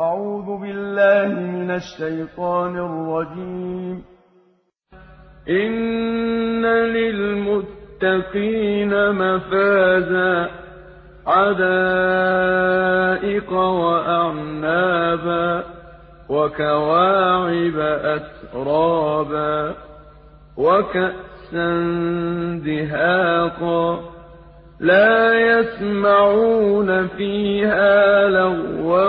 أعوذ بالله من الشيطان الرجيم. إن للمتقين مفازا حدائق وأعنابا وكواعب أترابا وكأسا دهاقا. لا يسمعون فيها لغوا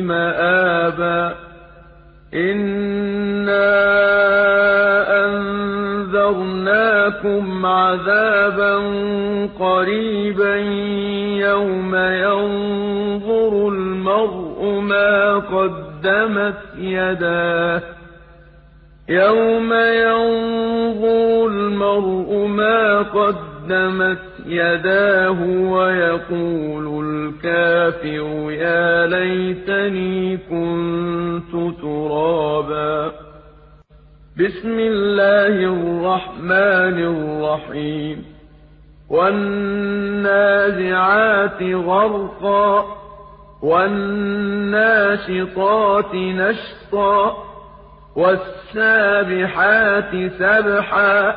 مَآبًا. إِنَّا أَنذَرْنَاكُمْ عَذَابًا قَرِيبًا يَوْمَ يَنظُرُ الْمَرْءُ مَا قَدَّمَتْ يَدَاهُ. يَوْمَ يَنظُرُ الْمَرْءُ مَا قَدَّمَتْ يَدَاهُ وَيَقُولُ الْكَافِرُ يَا لَيْتَنِي كُنتُ تُرَابًا. بسم الله الرحمن الرحيم. والنازعات غرقا والناشطات نشطا والسابحات سبحا.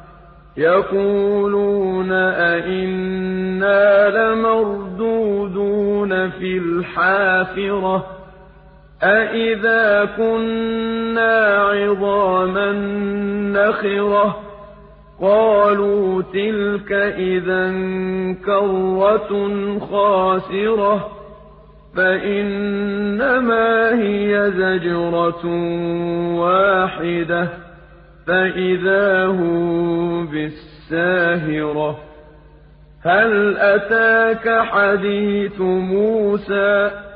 يَقُولُونَ أَإِنَّا لَمَرْدُودُونَ فِي الْحَافِرَةِ أَإِذَا كُنَّا عِظَامًا نَّخِرَةً قَالُوا تِلْكَ إِذًا كَرَّةٌ خَاسِرَةٌ فَإِنَّمَا هِيَ زَجْرَةٌ وَاحِدَةٌ فَإِذَا هُم بِالسَّاهِرَةِ هَلْ أَتَاكَ حَدِيثُ مُوسَىٰ؟